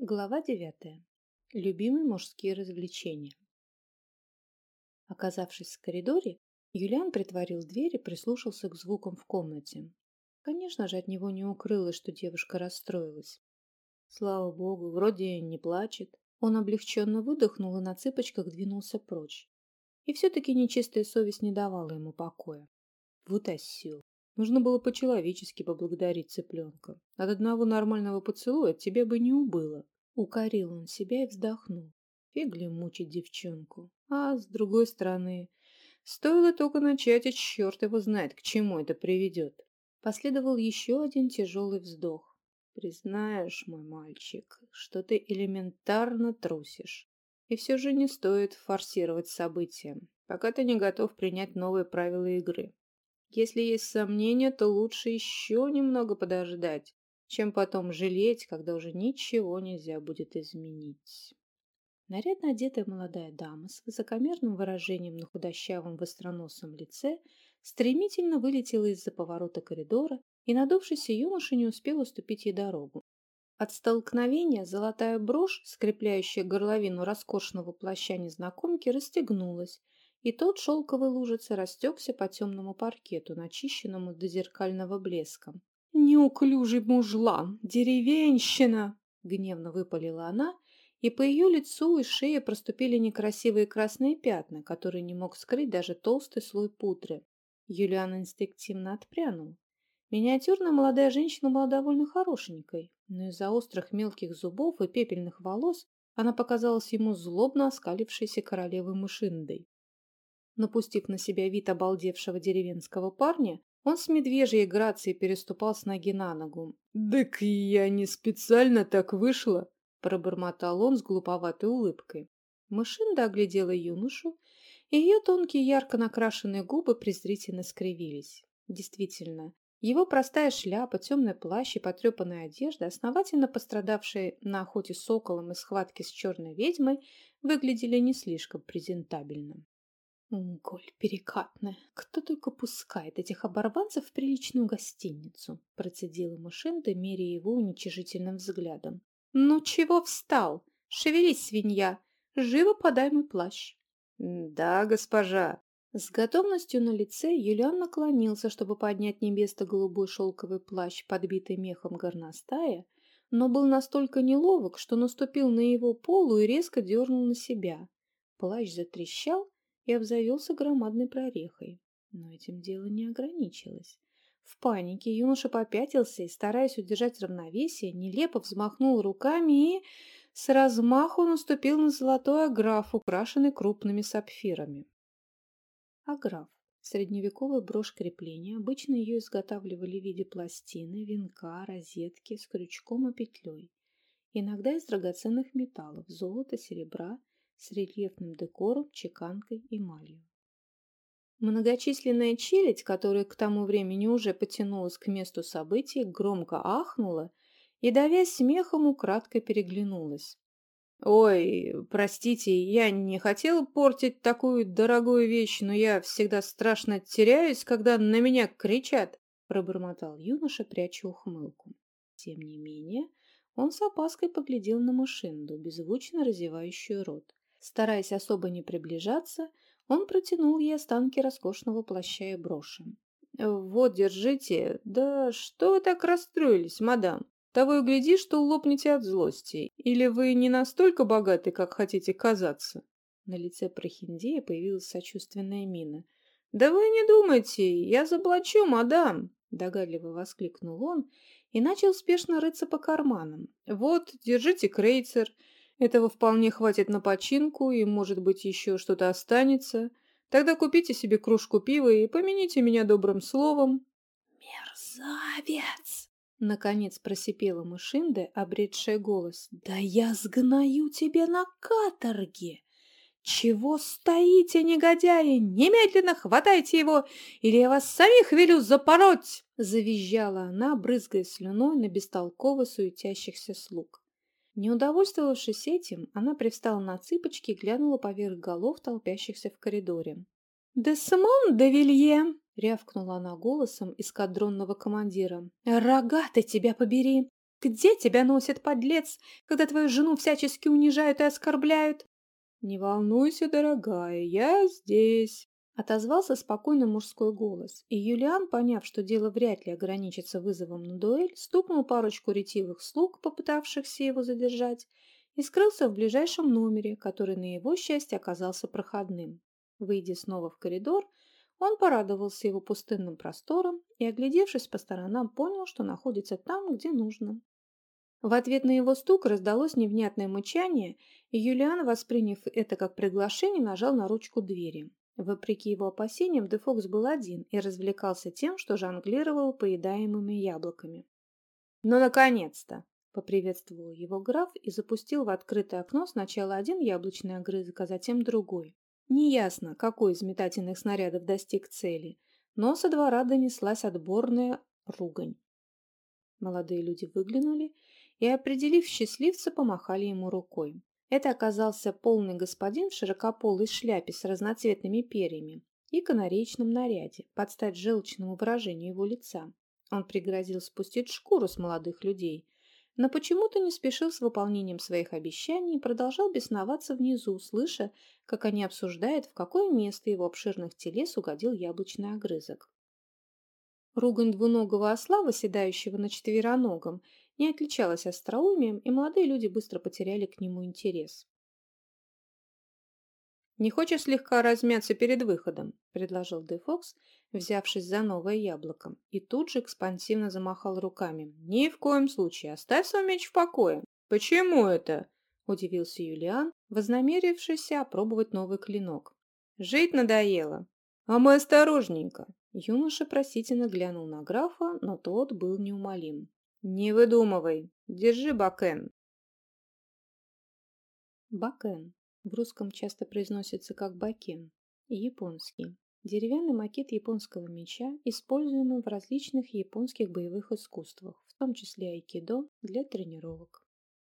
Глава девятая. Любимые мужские развлечения. Оказавшись в коридоре, Юлиан притворил дверь и прислушался к звукам в комнате. Конечно же, от него не укрылось, что девушка расстроилась. Слава богу, вроде не плачет. Он облегченно выдохнул и на цыпочках двинулся прочь. И все-таки нечистая совесть не давала ему покоя. Вот осел. Нужно было по-человечески поблагодарить цыпленка. От одного нормального поцелуя тебе бы не убыло. Укорил он себя и вздохнул. Фигли мучить девчонку. А с другой стороны, стоило только начать, и черт его знает, к чему это приведет. Последовал еще один тяжелый вздох. Признаешь, мой мальчик, что ты элементарно трусишь. И все же не стоит форсировать события, пока ты не готов принять новые правила игры. Если есть сомнения, то лучше еще немного подождать, чем потом жалеть, когда уже ничего нельзя будет изменить. Нарядно одетая молодая дама с высокомерным выражением на худощавом востроносом лице стремительно вылетела из-за поворота коридора, и надувшийся юноша не успел уступить ей дорогу. От столкновения золотая брошь, скрепляющая горловину роскошного плаща незнакомки, расстегнулась, и тот шелковой лужицей растекся по темному паркету, начищенному до зеркального блеска. «Неуклюжий мужлан! Деревенщина!» — гневно выпалила она, и по ее лицу и шее проступили некрасивые красные пятна, которые не мог скрыть даже толстый слой пудры. Юлиан инстинктивно отпрянул. Миниатюрная молодая женщина была довольно хорошенькой, но из-за острых мелких зубов и пепельных волос она показалась ему злобно оскалившейся королевой мышиндой. Напустив на себя вид обалдевшего деревенского парня, он с медвежьей грацией переступал с ноги на ногу. «Так я не специально так вышла», – пробормотал он с глуповатой улыбкой. Мышинда оглядела юношу, и ее тонкие ярко накрашенные губы презрительно скривились. Действительно, его простая шляпа, темный плащ и потрепанная одежда, основательно пострадавшие на охоте соколом и схватке с черной ведьмой, выглядели не слишком презентабельно. «Голь перекатная, кто только пускает этих оборванцев в приличную гостиницу», процедила Мышинда, меряя его уничижительным взглядом. «Ну чего встал? Шевелись, свинья! Живо подай мой плащ!» «Да, госпожа!» С готовностью на лице Юлиан наклонился, чтобы поднять небесто-голубой шелковый плащ, подбитый мехом горностая, но был настолько неловок, что наступил на его полу и резко дернул на себя. Плащ затрещал, и обзавелся громадной прорехой. Но этим дело не ограничилось. В панике юноша попятился и, стараясь удержать равновесие, нелепо взмахнул руками и с размаху наступил на золотой аграф, украшенный крупными сапфирами. Аграф – средневековая брошь крепления, обычно ее изготавливали в виде пластины, венка, розетки с крючком и петлей. Иногда из драгоценных металлов – золота, серебра с рельефным декором, чеканкой, эмалью. Многочисленная челядь, которая к тому времени уже потянулась к месту событий, громко ахнула и, давясь смехом, украдкой переглянулась. «Ой, простите, я не хотела портить такую дорогую вещь, но я всегда страшно теряюсь, когда на меня кричат», — пробормотал юноша, пряча ухмылку. Тем не менее, он с опаской поглядел на Мышинду, беззвучно разевающую рот. Стараясь особо не приближаться, он протянул ей останки роскошного плаща и броши. «Вот, держите. Да что вы так расстроились, мадам? Того и гляди, что лопнете от злости. Или вы не настолько богаты, как хотите казаться?» На лице Прохиндея появилась сочувственная мина. «Да вы не думайте, я заплачу, мадам!» Догадливо воскликнул он и начал спешно рыться по карманам. «Вот, держите крейцер. Этого вполне хватит на починку, и, может быть, еще что-то останется. Тогда купите себе кружку пива и помяните меня добрым словом». «Мерзавец!» Наконец просипела Мышинда, обретшая голос. «Да я сгною тебе на каторге! Чего стоите, негодяи? Немедленно хватайте его, или я вас самих велю запороть!» Завизжала она, брызгая слюной на бестолково суетящихся слуг. Не удовольствовавшись этим, она привстала на цыпочки и глянула поверх голов толпящихся в коридоре. «Десмон де Вилье!» — рявкнула она голосом эскадронного командира. «Рога ты тебя побери! Где тебя носит, подлец, когда твою жену всячески унижают и оскорбляют? Не волнуйся, дорогая, я здесь. Отозвался спокойный мужской голос, и Юлиан, поняв, что дело вряд ли ограничится вызовом на дуэль, стукнул парочку ретивых слуг, попытавшихся его задержать, и скрылся в ближайшем номере, который на его счастье оказался проходным. Выйдя снова в коридор, он порадовался его пустынным простором и, оглядевшись по сторонам, понял, что находится там, где нужно. В ответ на его стук раздалось невнятное мычание, и Юлиан, восприняв это как приглашение, нажал на ручку двери. Вопреки его опасениям, Дефокс был один и развлекался тем, что жонглировал поедаемыми яблоками. «Ну, наконец-то!» — поприветствовал его граф и запустил в открытое окно сначала один яблочный огрызок, а затем другой. Неясно, какой из метательных снарядов достиг цели, но со двора донеслась отборная ругань. Молодые люди выглянули и, определив счастливца, помахали ему рукой. Это оказался полный господин в широкополой шляпе с разноцветными перьями и канареечном наряде, под стать желчному выражению его лица. Он пригрозил спустить шкуру с молодых людей, но почему-то не спешил с выполнением своих обещаний и продолжал бесноваться внизу, слыша, как они обсуждают, в какое место его обширных телес угодил яблочный огрызок. Ругань двуногого осла, выседающего на четвероногом, не отличалась остроумием, и молодые люди быстро потеряли к нему интерес. «Не хочешь слегка размяться перед выходом?» – предложил Дефокс, взявшись за новое яблоко, и тут же экспансивно замахал руками. «Ни в коем случае, оставь свой меч в покое!» «Почему это?» – удивился Юлиан, вознамерившийся опробовать новый клинок. «Жить надоело!» «А мы осторожненько!» Юноша просительно глянул на графа, но тот был неумолим. «Не выдумывай! Держи бакен!» Бакен. В русском часто произносится как бакен. Японский. Деревянный макет японского меча, используемый в различных японских боевых искусствах, в том числе айкидо, для тренировок.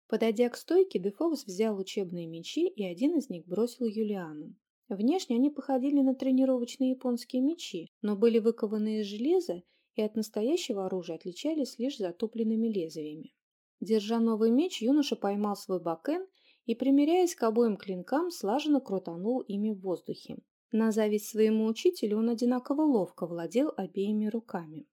Подойдя к стойке, Дефокс взял учебные мечи и один из них бросил Юлиану. Внешне они походили на тренировочные японские мечи, но были выкованы из железа и от настоящего оружия отличались лишь затупленными лезвиями. Держа новый меч, юноша поймал свой бакен и, примеряясь к обоим клинкам, слаженно крутанул ими в воздухе. На зависть своему учителю он одинаково ловко владел обеими руками.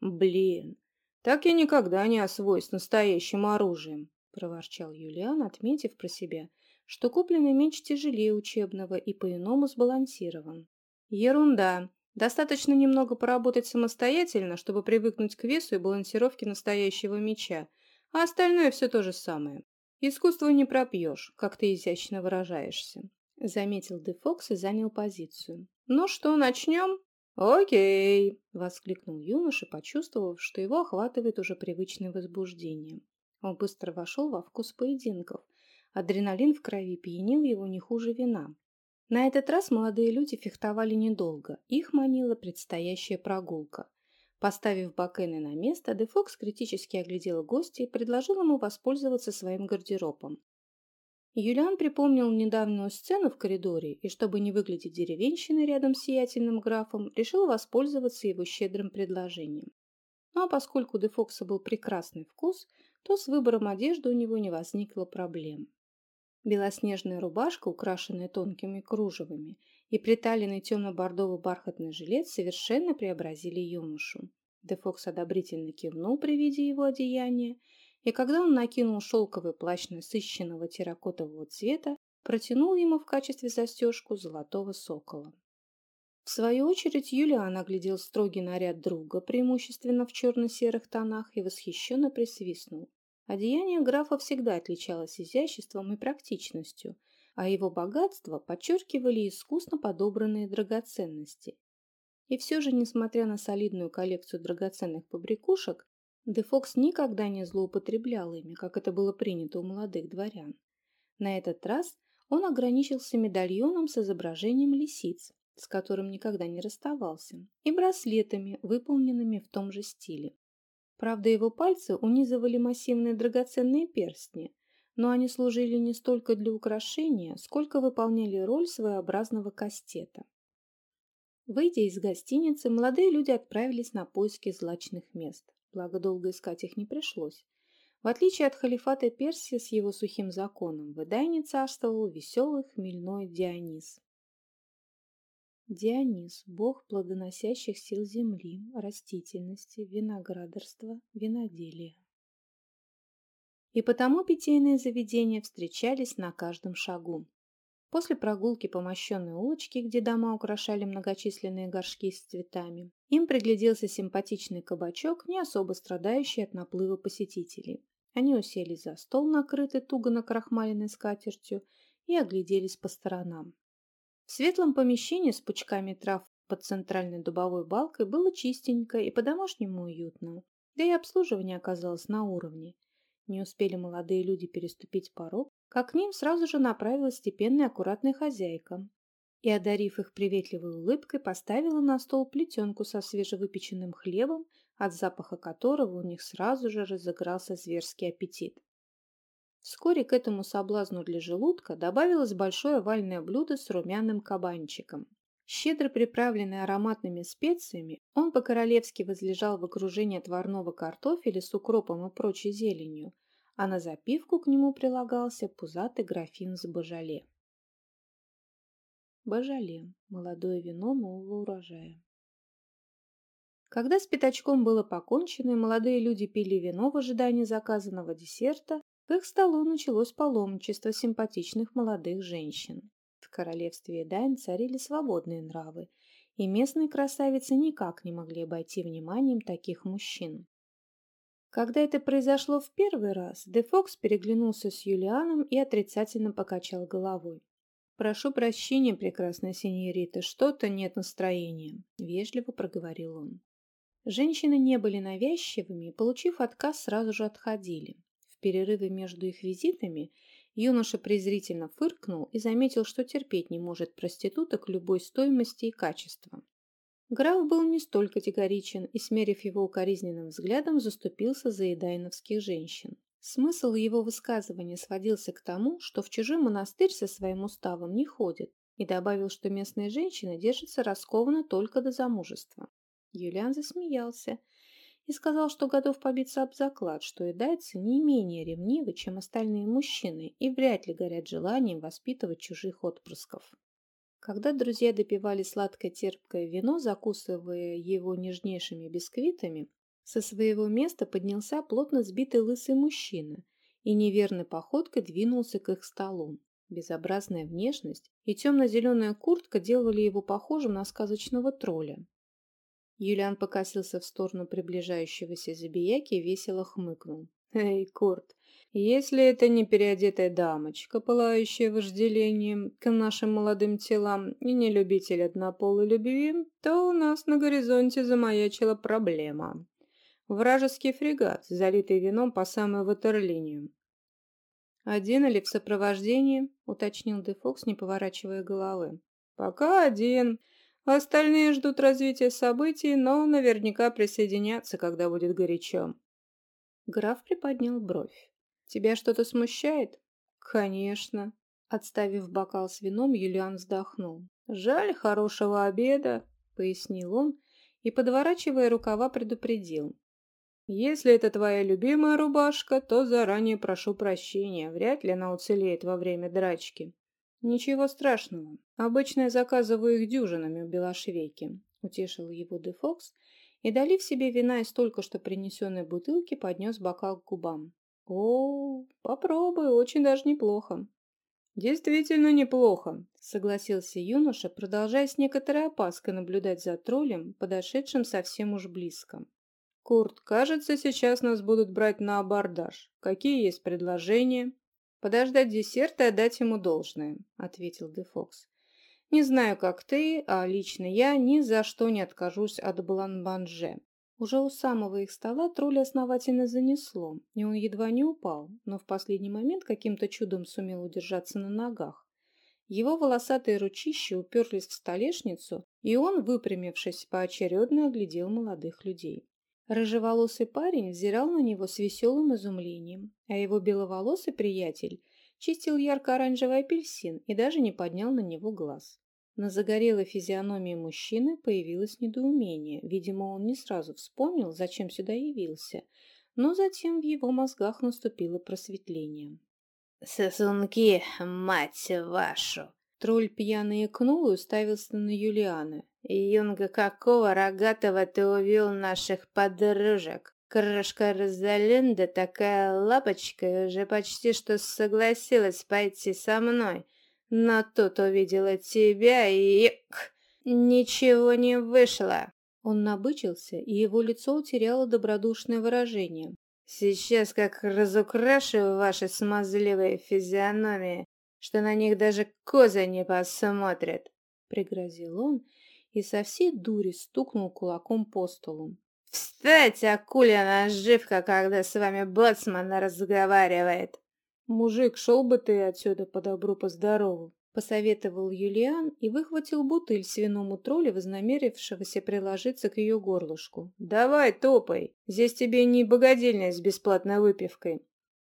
«Блин, так я никогда не освоюсь настоящим оружием», – проворчал Юлиан, отметив про себя, что купленный меч тяжелее учебного и по-иному сбалансирован. «Ерунда. Достаточно немного поработать самостоятельно, чтобы привыкнуть к весу и балансировке настоящего меча, а остальное все то же самое. Искусство не пропьешь, как ты изящно выражаешься. Заметил Дефокс и занял позицию. Ну что, начнем? Окей, воскликнул юноша, почувствовав, что его охватывает уже привычное возбуждение. Он быстро вошел во вкус поединков. Адреналин в крови пьянил его не хуже вина. На этот раз молодые люди фехтовали недолго, их манила предстоящая прогулка. Поставив Бакены на место, Дефокс критически оглядел гостя и предложил ему воспользоваться своим гардеробом. Юлиан припомнил недавнюю сцену в коридоре и, чтобы не выглядеть деревенщиной рядом с сиятельным графом, решил воспользоваться его щедрым предложением. Ну а поскольку у Дефокса был прекрасный вкус, то с выбором одежды у него не возникло проблем. Белоснежная рубашка, украшенная тонкими кружевами, и приталенный темно-бордовый бархатный жилет совершенно преобразили юношу. Дефокс одобрительно кивнул при виде его одеяния, и когда он накинул шелковый плащ насыщенного терракотового цвета, протянул ему в качестве застежку золотого сокола. В свою очередь Юлиан оглядел строгий наряд друга, преимущественно в черно-серых тонах, и восхищенно присвистнул. Одеяние графа всегда отличалось изяществом и практичностью, а его богатство подчеркивали искусно подобранные драгоценности. И все же, несмотря на солидную коллекцию драгоценных побрякушек, Дефокс никогда не злоупотреблял ими, как это было принято у молодых дворян. На этот раз он ограничился медальоном с изображением лисиц, с которым никогда не расставался, и браслетами, выполненными в том же стиле. Правда, его пальцы унизывали массивные драгоценные перстни, но они служили не столько для украшения, сколько выполняли роль своеобразного кастета. Выйдя из гостиницы, молодые люди отправились на поиски злачных мест, благо долго искать их не пришлось. В отличие от халифата Персии с его сухим законом, в Эдайне царствовал веселый хмельной Дионис. Дионис – бог плодоносящих сил земли, растительности, виноградарства, виноделия. И потому питейные заведения встречались на каждом шагу. После прогулки по мощенной улочке, где дома украшали многочисленные горшки с цветами, им пригляделся симпатичный кабачок, не особо страдающий от наплыва посетителей. Они уселись за стол, накрытый туго накрахмаленной скатертью, и огляделись по сторонам. В светлом помещении с пучками трав под центральной дубовой балкой было чистенько и по-домашнему уютно, да и обслуживание оказалось на уровне. Не успели молодые люди переступить порог, как к ним сразу же направилась степенная аккуратная хозяйка и, одарив их приветливой улыбкой, поставила на стол плетенку со свежевыпеченным хлебом, от запаха которого у них сразу же разыгрался зверский аппетит. Вскоре к этому соблазну для желудка добавилось большое овальное блюдо с румяным кабанчиком. Щедро приправленный ароматными специями, он по-королевски возлежал в окружении отварного картофеля с укропом и прочей зеленью, а на запивку к нему прилагался пузатый графин с божале. Божале – молодое вино нового урожая. Когда с пятачком было покончено и молодые люди пили вино в ожидании заказанного десерта, к их столу началось паломничество симпатичных молодых женщин. В королевстве Эдайн царили свободные нравы, и местные красавицы никак не могли обойти вниманием таких мужчин. Когда это произошло в первый раз, Де Фокс переглянулся с Юлианом и отрицательно покачал головой. «Прошу прощения, прекрасная синьорита, что-то нет настроения», — вежливо проговорил он. Женщины не были навязчивыми получив отказ, сразу же отходили перерыве между их визитами юноша презрительно фыркнул и заметил, что терпеть не может проституток любой стоимости и качества. Граф был не столь категоричен и, смерив его укоризненным взглядом, заступился за едайновских женщин. Смысл его высказывания сводился к тому, что в чужой монастырь со своим уставом не ходит, и добавил, что местные женщины держатся раскованно только до замужества. Юлиан засмеялся и сказал, что готов побиться об заклад, что дайцы не менее ревнивы, чем остальные мужчины, и вряд ли горят желанием воспитывать чужих отпрысков. Когда друзья допивали сладкое терпкое вино, закусывая его нежнейшими бисквитами, со своего места поднялся плотно сбитый лысый мужчина и неверной походкой двинулся к их столу. Безобразная внешность и темно-зеленая куртка делали его похожим на сказочного тролля. Юлиан покосился в сторону приближающегося забияки и весело хмыкнул. «Эй, Курт, если это не переодетая дамочка, пылающая вожделением к нашим молодым телам и не любитель однополой любви, то у нас на горизонте замаячила проблема. Вражеский фрегат, залитый вином по самую ватерлинию. «Один или в сопровождении?» — уточнил Дефокс, не поворачивая головы. «Пока один. Остальные ждут развития событий, но наверняка присоединятся, когда будет горячо. Граф приподнял бровь. «Тебя что-то смущает?» «Конечно». Отставив бокал с вином, Юлиан вздохнул. «Жаль хорошего обеда», — пояснил он и, подворачивая рукава, предупредил. «Если это твоя любимая рубашка, то заранее прошу прощения. Вряд ли она уцелеет во время драчки. «Ничего страшного. Обычно я заказываю их дюжинами у Белошвейки», — утешил его Дефокс и, долив себе вина из только что принесенной бутылки, поднес бокал к губам. «О, попробуй, очень даже неплохо». «Действительно неплохо», — согласился юноша, продолжая с некоторой опаской наблюдать за троллем, подошедшим совсем уж близко. «Курт, кажется, сейчас нас будут брать на абордаж. Какие есть предложения?» подождать десерт и отдать ему должное», — ответил Дефокс. «Не знаю, как ты, а лично я ни за что не откажусь от бланбанже». Уже у самого их стола тролля основательно занесло, и он едва не упал, но в последний момент каким-то чудом сумел удержаться на ногах. Его волосатые ручища уперлись в столешницу, и он, выпрямившись, поочередно оглядел молодых людей. Рыжеволосый парень взирал на него с веселым изумлением, а его беловолосый приятель чистил ярко-оранжевый апельсин и даже не поднял на него глаз. На загорелой физиономии мужчины появилось недоумение. Видимо, он не сразу вспомнил, зачем сюда явился. но затем в его мозгах наступило просветление. «Сосунки, мать вашу!» Тролль пьяно икнул и уставился на Юлиана. «Юнга, какого рогатого ты увел наших подружек? Крошка Розалинда такая лапочка уже почти что согласилась пойти со мной, но тут увидела тебя и... ничего не вышло!» Он набычился, и его лицо утеряло добродушное выражение. «Сейчас как разукрашу ваши смазливые физиономии, что на них даже козы не посмотрят!» Пригрозил он и со всей дури стукнул кулаком по столу. «Встать, акуля наживка, когда с вами боцман разговаривает!» «Мужик, шел бы ты отсюда по добру, по здорову!» посоветовал Юлиан и выхватил бутыль свиному троллю, вознамерившегося приложиться к ее горлышку. «Давай, топай! Здесь тебе не богадельня с бесплатной выпивкой!»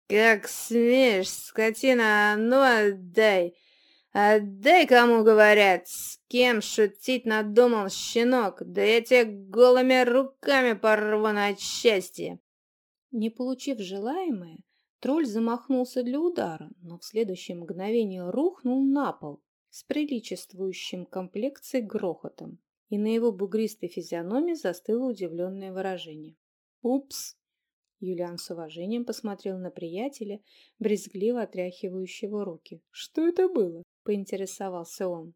«Как смеешь, скотина, ну отдай! Отдай, кому говорят! С кем шутить надумал щенок? Да я тебе голыми руками порву на части!» Не получив желаемое, Тролль замахнулся для удара, но в следующее мгновение рухнул на пол с приличествующим комплекцией грохотом, и на его бугристой физиономии застыло удивленное выражение. «Упс!» Юлиан с уважением посмотрел на приятеля, брезгливо отряхивающего руки. «Что это было?» — поинтересовался он.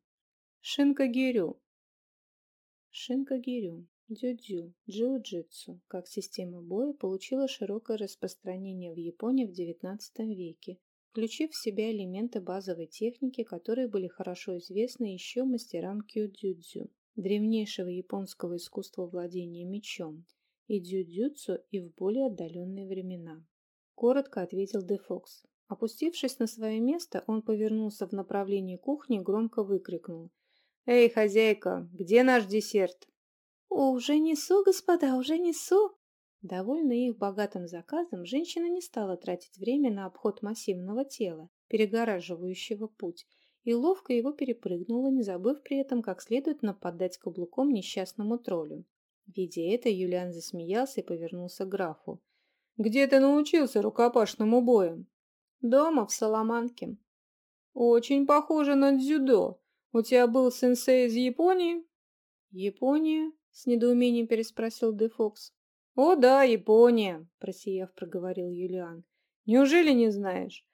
«Шинка-гирю». Шинка-гирю Дзюдзю, джиу-джитсу, как система боя, получила широкое распространение в Японии в XIX веке, включив в себя элементы базовой техники, которые были хорошо известны еще мастерам кью-дзюдзю, древнейшего японского искусства владения мечом, и дзюдзюцу и в более отдаленные времена. Коротко ответил Дефокс. Опустившись на свое место, он повернулся в направлении кухни и громко выкрикнул. «Эй, хозяйка, где наш десерт?» «Уже несу, господа, уже несу!» Довольная их богатым заказом, женщина не стала тратить время на обход массивного тела, перегораживающего путь, и ловко его перепрыгнула, не забыв при этом как следует нападать каблуком несчастному троллю. Видя это, Юлиан засмеялся и повернулся к графу. «Где ты научился рукопашному бою?» «Дома, в Соломанке». «Очень похоже на дзюдо. У тебя был сенсей из Японии?» «Япония?» С недоумением переспросил Дефокс. «О да, Япония!» – просияв, проговорил Юлиан. «Неужели не знаешь?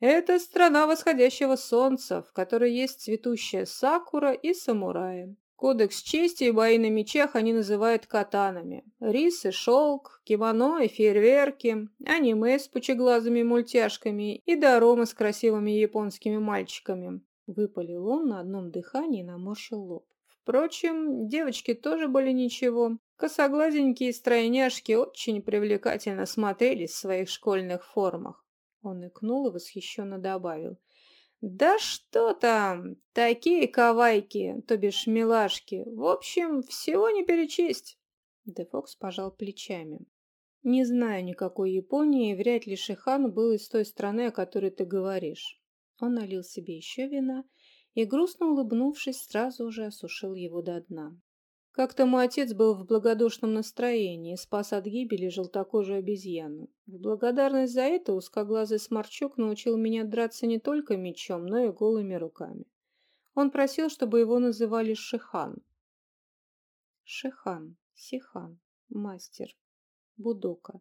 Это страна восходящего солнца, в которой есть цветущая сакура и самураи. Кодекс чести и бои на мечах они называют катанами. Рис и шелк, кимоно и фейерверки, аниме с пучеглазыми мультяшками и доромы с красивыми японскими мальчиками. Выпалил он на одном дыхании и наморщил лоб. Впрочем, девочки тоже были ничего. Косоглазенькие стройняшки очень привлекательно смотрелись в своих школьных формах. Он икнул и восхищенно добавил. «Да что там! Такие кавайки, то бишь милашки. В общем, всего не перечесть!» Дефокс пожал плечами. «Не знаю никакой Японии, вряд ли Шихан был из той страны, о которой ты говоришь». Он налил себе еще вина и, грустно улыбнувшись, сразу же осушил его до дна. Как-то мой отец был в благодушном настроении, спас от гибели желтокожую обезьяну. В благодарность за это узкоглазый сморчок научил меня драться не только мечом, но и голыми руками. Он просил, чтобы его называли Шихан. Шихан, Сихан, мастер, будока,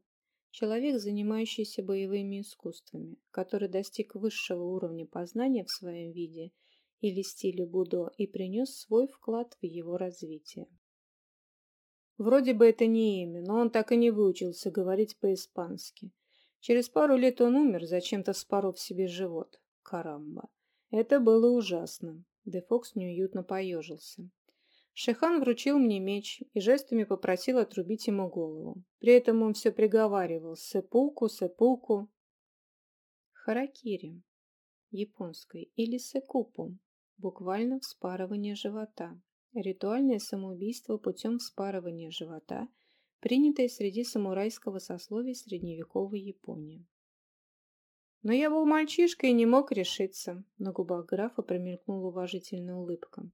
человек, занимающийся боевыми искусствами, который достиг высшего уровня познания в своем виде – или стиле Будо и принес свой вклад в его развитие. Вроде бы это не имя, но он так и не выучился говорить по-испански. Через пару лет он умер, зачем-то вспоров себе живот. Карамба. Это было ужасно. Дефокс неуютно поежился. Шехан вручил мне меч и жестами попросил отрубить ему голову. При этом он все приговаривал «сэпуку, сэпуку». Харакири. Японской. Или сэкупу буквально вспарывание живота. Ритуальное самоубийство путем вспарывания живота, принятое среди самурайского сословия средневековой Японии. Но я был мальчишкой и не мог решиться. На губах графа промелькнула уважительная улыбка.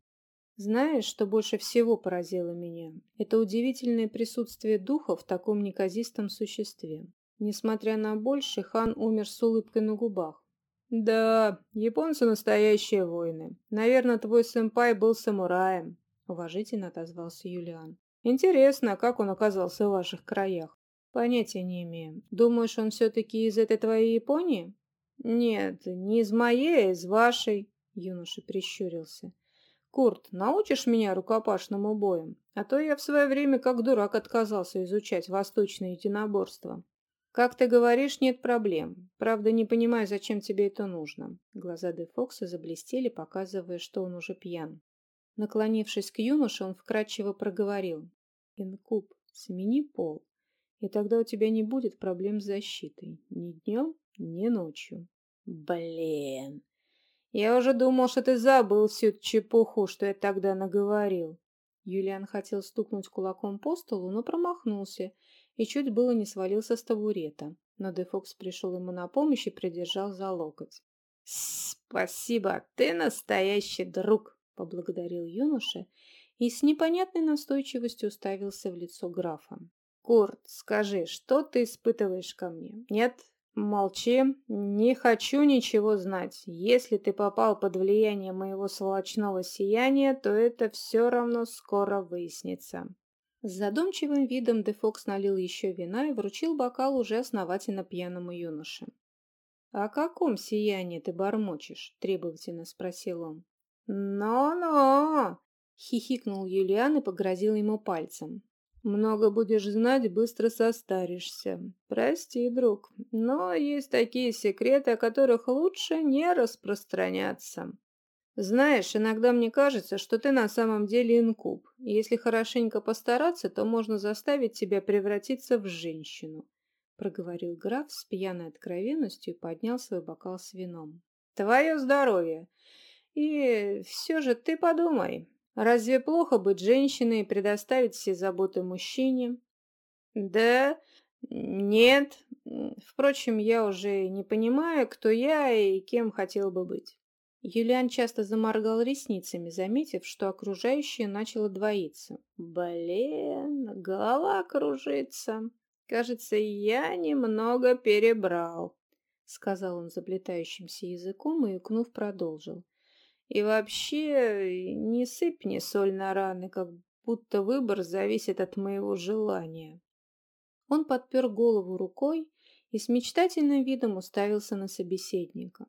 Знаешь, что больше всего поразило меня? Это удивительное присутствие духа в таком неказистом существе. Несмотря на боль, Шихан умер с улыбкой на губах. «Да, японцы настоящие воины. Наверное, твой сэмпай был самураем», — уважительно отозвался Юлиан. «Интересно, как он оказался в ваших краях?» «Понятия не имею. Думаешь, он все-таки из этой твоей Японии?» «Нет, не из моей, а из вашей», — юноша прищурился. «Курт, научишь меня рукопашному бою? А то я в свое время как дурак отказался изучать восточное единоборство». «Как ты говоришь, нет проблем. Правда, не понимаю, зачем тебе это нужно». Глаза Де Фокса заблестели, показывая, что он уже пьян. Наклонившись к юноше, он вкратчиво проговорил. «Инкуб, смени пол, и тогда у тебя не будет проблем с защитой. Ни днем, ни ночью». «Блин! Я уже думал, что ты забыл всю чепуху, что я тогда наговорил». Юлиан хотел стукнуть кулаком по столу, но промахнулся – и чуть было не свалился с табурета, но Дефокс пришел ему на помощь и придержал за локоть. «Спасибо, ты настоящий друг!» — поблагодарил юноша и с непонятной настойчивостью уставился в лицо графа. «Курт, скажи, что ты испытываешь ко мне? Нет, молчи, не хочу ничего знать. Если ты попал под влияние моего сволочного сияния, то это все равно скоро выяснится. С задумчивым видом Дефокс налил еще вина и вручил бокал уже основательно пьяному юноше. «О каком сиянии ты бормочешь?» – требовательно спросил он. «Но-но!» – хихикнул Юлиан и погрозил ему пальцем. «Много будешь знать, быстро состаришься. Прости, друг, но есть такие секреты, о которых лучше не распространяться. Знаешь, иногда мне кажется, что ты на самом деле инкуб, и если хорошенько постараться, то можно заставить тебя превратиться в женщину», — проговорил граф с пьяной откровенностью и поднял свой бокал с вином. «Твое здоровье! И все же ты подумай, разве плохо быть женщиной и предоставить все заботы мужчине?» «Да, нет. Впрочем, я уже не понимаю, кто я и кем хотел бы быть». Юлиан часто заморгал ресницами, заметив, что окружающее начало двоиться. «Блин, голова кружится. Кажется, я немного перебрал», — сказал он заплетающимся языком и, икнув, продолжил. «И вообще, не сыпь мне соль на раны, как будто выбор зависит от моего желания». Он подпер голову рукой и с мечтательным видом уставился на собеседника.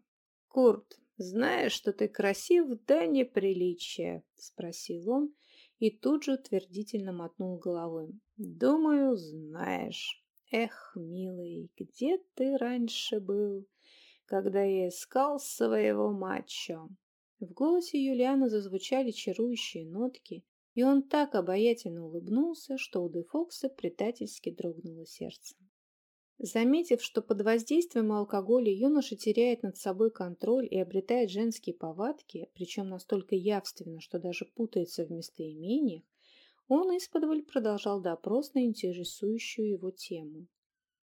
«Курт, «Знаешь, что ты красив до неприличия?» — спросил он и тут же утвердительно мотнул головой. «Думаю, знаешь. Эх, милый, где ты раньше был, когда я искал своего мачо?» В голосе Юлиана зазвучали чарующие нотки, и он так обаятельно улыбнулся, что у Дефокса предательски дрогнуло сердце. Заметив, что под воздействием алкоголя юноша теряет над собой контроль и обретает женские повадки, причем настолько явственно, что даже путается в местоимениях, он исподволь продолжал допрос на интересующую его тему.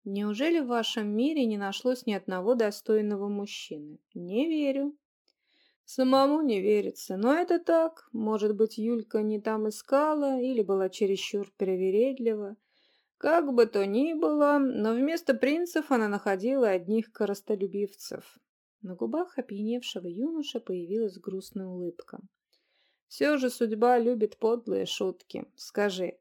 «Неужели в вашем мире не нашлось ни одного достойного мужчины? Не верю». «Самому не верится, но это так. Может быть, Юлька не там искала или была чересчур привередлива. Как бы то ни было, но вместо принцев она находила одних коростолюбивцев. На губах опьяневшего юноши появилась грустная улыбка. «Все же судьба любит подлые шутки. Скажи,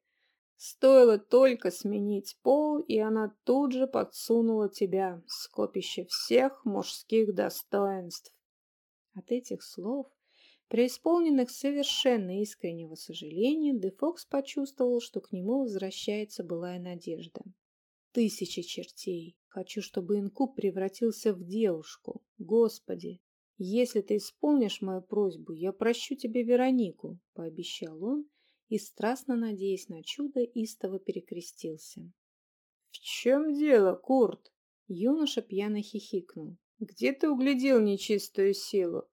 стоило только сменить пол, и она тут же подсунула тебя, скопище всех мужских достоинств». От этих слов Преисполненных совершенно искреннего сожаления, Дефокс почувствовал, что к нему возвращается былая надежда. Тысячи чертей! Хочу, чтобы инкуб превратился в девушку. Господи! Если ты исполнишь мою просьбу, я прощу тебе Веронику, — пообещал он и, страстно надеясь на чудо, истово перекрестился. — В чем дело, Курт? Юноша пьяно хихикнул. — Где ты углядел нечистую силу?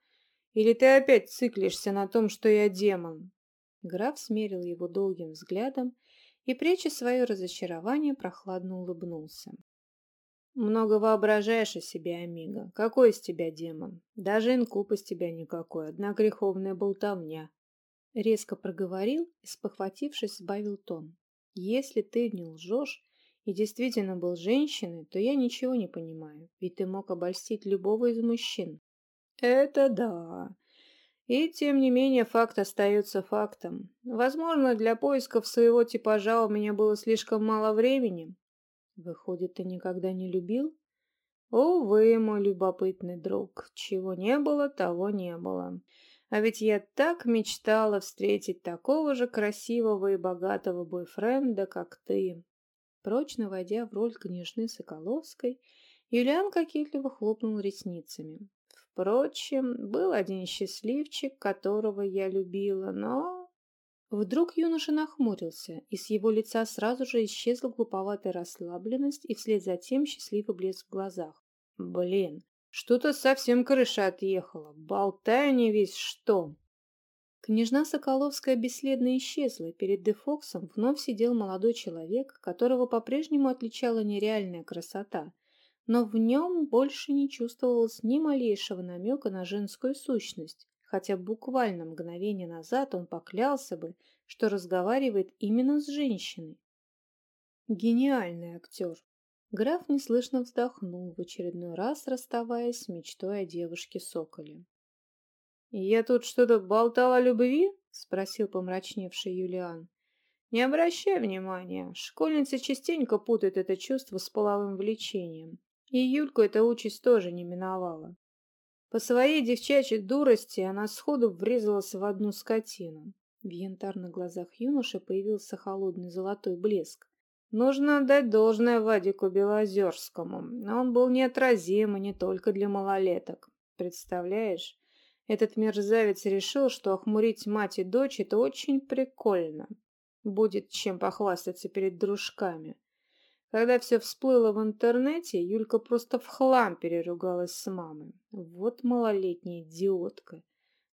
Или ты опять циклишься на том, что я демон?» Граф смерил его долгим взглядом и, пряча свое разочарование, прохладно улыбнулся. «Много воображаешь о себе, Амиго. Какой из тебя демон? Даже инкуб из тебя никакой, одна греховная болтовня». Резко проговорил и, спохватившись, сбавил тон. «Если ты не лжешь, и действительно был женщиной, то я ничего не понимаю, ведь ты мог обольстить любого из мужчин. Это да. И тем не менее факт остается фактом. Возможно, для поисков своего типажа у меня было слишком мало времени. Выходит, ты никогда не любил? Увы, мой любопытный друг, чего не было, того не было. А ведь я так мечтала встретить такого же красивого и богатого бойфренда, как ты. Прочно войдя в роль княжны Соколовской, Юлиан кокетливо хлопнул ресницами. Впрочем, был один счастливчик, которого я любила, но... Вдруг юноша нахмурился, и с его лица сразу же исчезла глуповатая расслабленность и вслед за тем счастливый блеск в глазах. Блин, что-то совсем крыша отъехала, болтаю не весь что. Княжна Соколовская бесследно исчезла, и перед Дефоксом вновь сидел молодой человек, которого по-прежнему отличала нереальная красота, но в нем больше не чувствовалось ни малейшего намека на женскую сущность, хотя буквально мгновение назад он поклялся бы, что разговаривает именно с женщиной. Гениальный актер. Граф неслышно вздохнул, в очередной раз расставаясь с мечтой о девушке Соколе. «Я тут что-то болтал о любви?» — спросил помрачневший Юлиан. «Не обращай внимания, школьницы частенько путают это чувство с половым влечением. И Юльку эта участь тоже не миновала. По своей девчачьей дурости она сходу врезалась в одну скотину. В янтарных глазах юноши появился холодный золотой блеск. Нужно отдать должное Вадику Белозерскому. Он был неотразим и не только для малолеток. Представляешь, этот мерзавец решил, что охмурить мать и дочь – это очень прикольно. Будет чем похвастаться перед дружками. Когда все всплыло в интернете, Юлька просто в хлам переругалась с мамой. Вот малолетняя идиотка.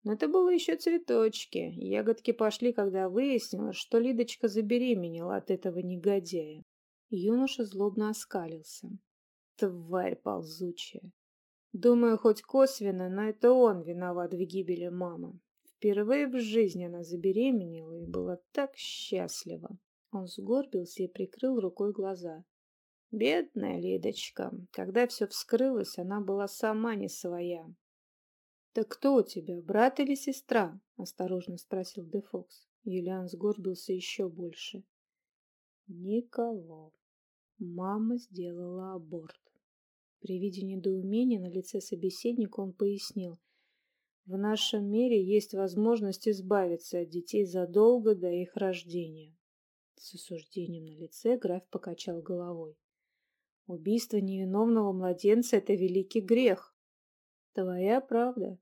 Но это было еще цветочки. Ягодки пошли, когда выяснилось, что Лидочка забеременела от этого негодяя. Юноша злобно оскалился. Тварь ползучая. Думаю, хоть косвенно, но это он виноват в гибели мамы. Впервые в жизни она забеременела и была так счастлива. Он сгорбился и прикрыл рукой глаза. Бедная Лидочка. Когда все вскрылось, она была сама не своя. «Так кто у тебя, брат или сестра?» — осторожно спросил Дефокс. Юлиан сгорбился еще больше. «Никого. Мама сделала аборт». При виде недоумения на лице собеседника он пояснил. «В нашем мире есть возможность избавиться от детей задолго до их рождения. С осуждением на лице граф покачал головой. Убийство невиновного младенца – это великий грех. Твоя правда.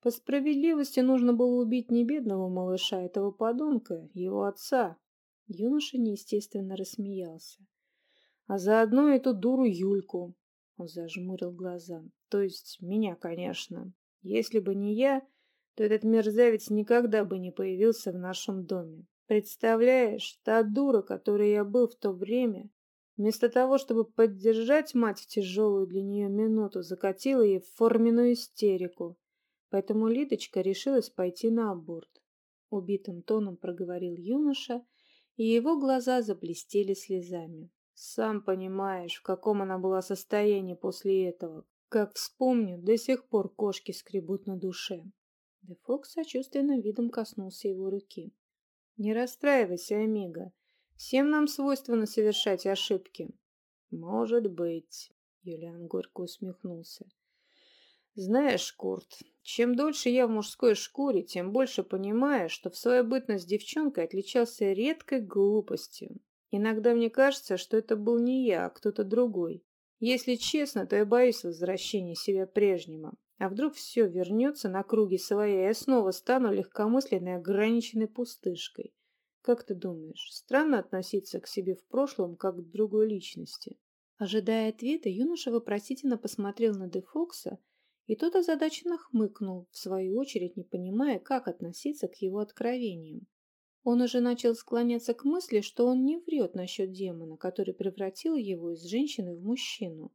По справедливости нужно было убить не бедного малыша, этого подонка, его отца. Юноша неестественно рассмеялся. А заодно эту дуру Юльку. Он зажмурил глаза. То есть меня, конечно. Если бы не я, то этот мерзавец никогда бы не появился в нашем доме. Представляешь, та дура, которой я был в то время, вместо того, чтобы поддержать мать в тяжелую для нее минуту, закатила ей форменную истерику. Поэтому Лидочка решилась пойти на аборт. Убитым тоном проговорил юноша, и его глаза заблестели слезами. Сам понимаешь, в каком она была состоянии после этого. Как вспомню, до сих пор кошки скребут на душе. Дефок сочувственным видом коснулся его руки. Не расстраивайся, Амиго. Всем нам свойственно совершать ошибки. Может быть, Юлиан горько усмехнулся. Знаешь, Курт, чем дольше я в мужской шкуре, тем больше понимаю, что в свою бытность девчонкой отличался редкой глупостью. Иногда мне кажется, что это был не я, а кто-то другой. Если честно, то я боюсь возвращения себя прежнего. А вдруг все вернется на круги своя, и я снова стану легкомысленной ограниченной пустышкой? Как ты думаешь, странно относиться к себе в прошлом, как к другой личности? Ожидая ответа, юноша вопросительно посмотрел на Дефокса, и тот озадаченно хмыкнул, в свою очередь не понимая, как относиться к его откровениям. Он уже начал склоняться к мысли, что он не врет насчет демона, который превратил его из женщины в мужчину.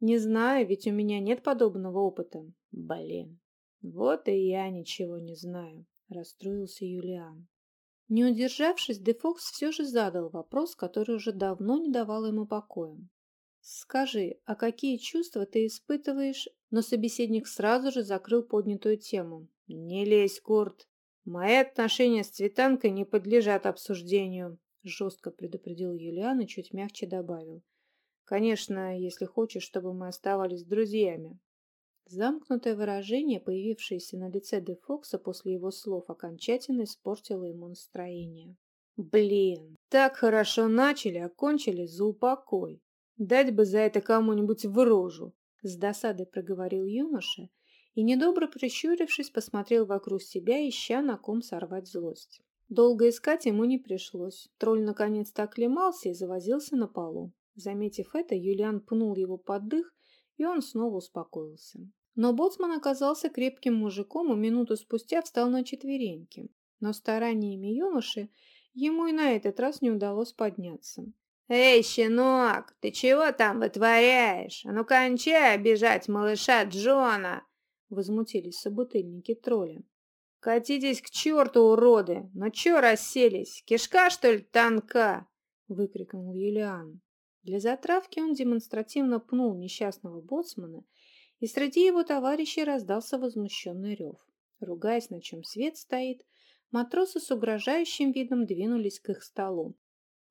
Не знаю, ведь у меня нет подобного опыта. Блин. Вот и я ничего не знаю, расстроился Юлиан. Не удержавшись, Дефокс все же задал вопрос, который уже давно не давал ему покоя. «Скажи, а какие чувства ты испытываешь?» Но собеседник сразу же закрыл поднятую тему. «Не лезь, Курт. Мои отношения с Цветанкой не подлежат обсуждению», жестко предупредил Юлиан и чуть мягче добавил. «Конечно, если хочешь, чтобы мы оставались друзьями». Замкнутое выражение, появившееся на лице Де Фокса после его слов, окончательно испортило ему настроение. «Блин, так хорошо начали, а кончили за упокой. Дать бы за это кому-нибудь в рожу!» С досадой проговорил юноша и, недобро прищурившись, посмотрел вокруг себя, ища на ком сорвать злость. Долго искать ему не пришлось. Тролль наконец-то оклемался и завозился на полу. Заметив это, Юлиан пнул его под дых, и он снова успокоился. Но боцман оказался крепким мужиком и минуту спустя встал на четвереньки. Но стараниями юноши ему и на этот раз не удалось подняться. «Эй, щенок, ты чего там вытворяешь? А ну кончай обижать малыша Джона!» Возмутились собутыльники тролля. «Катитесь к черту, уроды! Ну чё расселись? Кишка, что ли, танка?» Выкрикнул Юлиан. Для затравки он демонстративно пнул несчастного боцмана, и среди его товарищей раздался возмущенный рев. Ругаясь, на чем свет стоит, матросы с угрожающим видом двинулись к их столу.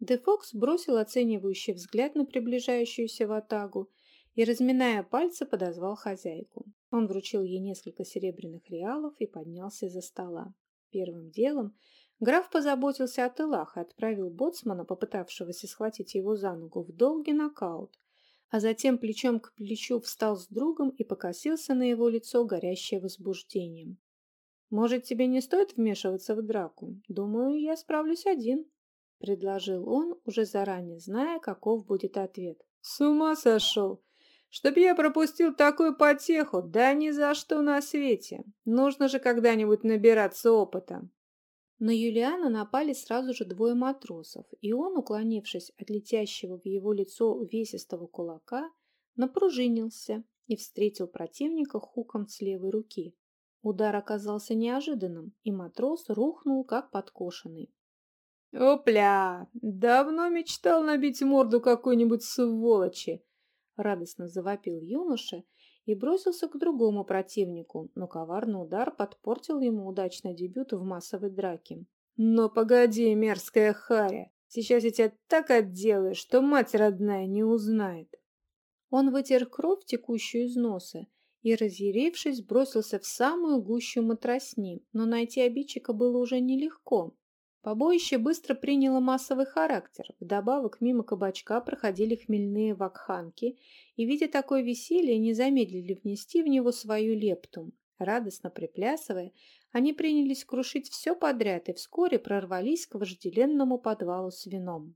Дефокс бросил оценивающий взгляд на приближающуюся ватагу и, разминая пальцы, подозвал хозяйку. Он вручил ей несколько серебряных реалов и поднялся за стола. Первым делом граф позаботился о тылах и отправил боцмана, попытавшегося схватить его за ногу, в долгий нокаут, а затем плечом к плечу встал с другом и покосился на его лицо, горящее возбуждением. «Может, тебе не стоит вмешиваться в драку? Думаю, я справлюсь один», — предложил он, уже заранее зная, каков будет ответ. «С ума сошел! Чтоб я пропустил такую потеху, да ни за что на свете! Нужно же когда-нибудь набираться опыта!» На Юлиана напали сразу же двое матросов, и он, уклонившись от летящего в его лицо увесистого кулака, напружинился и встретил противника хуком с левой руки. Удар оказался неожиданным, и матрос рухнул, как подкошенный. «Опля! Давно мечтал набить морду какой-нибудь сволочи!» Радостно завопил юноша и бросился к другому противнику, но коварный удар подпортил ему удачный дебют в массовой драке. «Но погоди, мерзкая харя! Сейчас я тебя так отделаю, что мать родная не узнает!» Он вытер кровь, текущую из носа, и, разъярившись, бросился в самую гущу матросни, но найти обидчика было уже нелегко. Побоище быстро приняло массовый характер. Вдобавок мимо кабачка проходили хмельные вакханки, и, видя такое веселье, не замедлили внести в него свою лепту. Радостно приплясывая, они принялись крушить все подряд и вскоре прорвались к вожделенному подвалу с вином.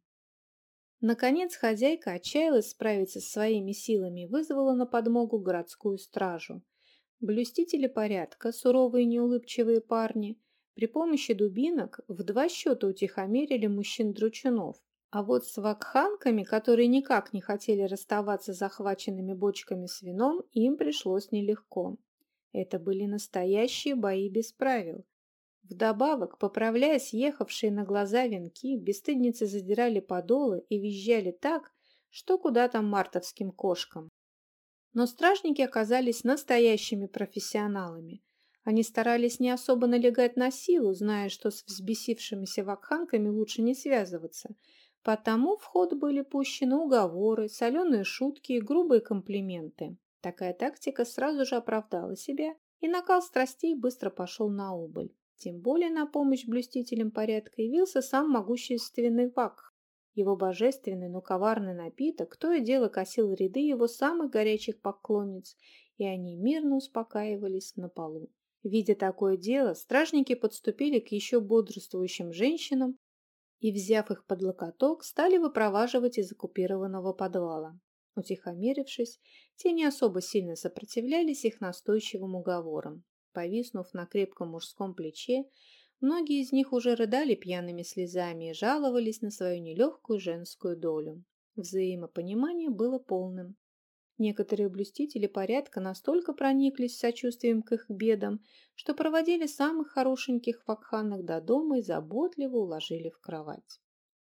Наконец хозяйка отчаялась справиться со своими силами и вызвала на подмогу городскую стражу. Блюстители порядка, суровые неулыбчивые парни – при помощи дубинок в два счета утихомирили мужчин-дручунов, а вот с вакханками, которые никак не хотели расставаться с захваченными бочками с вином, им пришлось нелегко. Это были настоящие бои без правил. Вдобавок, поправляя съехавшие на глаза венки, бесстыдницы задирали подолы и визжали так, что куда там мартовским кошкам. Но стражники оказались настоящими профессионалами. Они старались не особо налегать на силу, зная, что с взбесившимися вакханками лучше не связываться. Потому в ход были пущены уговоры, соленые шутки и грубые комплименты. Такая тактика сразу же оправдала себя, и накал страстей быстро пошел на убыль. Тем более на помощь блюстителям порядка явился сам могущественный вакх. Его божественный, но коварный напиток то и дело косил ряды его самых горячих поклонниц, и они мирно успокаивались на полу. Видя такое дело, стражники подступили к еще бодрствующим женщинам и, взяв их под локоток, стали выпроваживать из оккупированного подвала. Утихомирившись, те не особо сильно сопротивлялись их настойчивым уговорам. Повиснув на крепком мужском плече, многие из них уже рыдали пьяными слезами и жаловались на свою нелегкую женскую долю. Взаимопонимание было полным. Некоторые блюстители порядка настолько прониклись сочувствием к их бедам, что проводили самых хорошеньких вакханок до дома и заботливо уложили в кровать.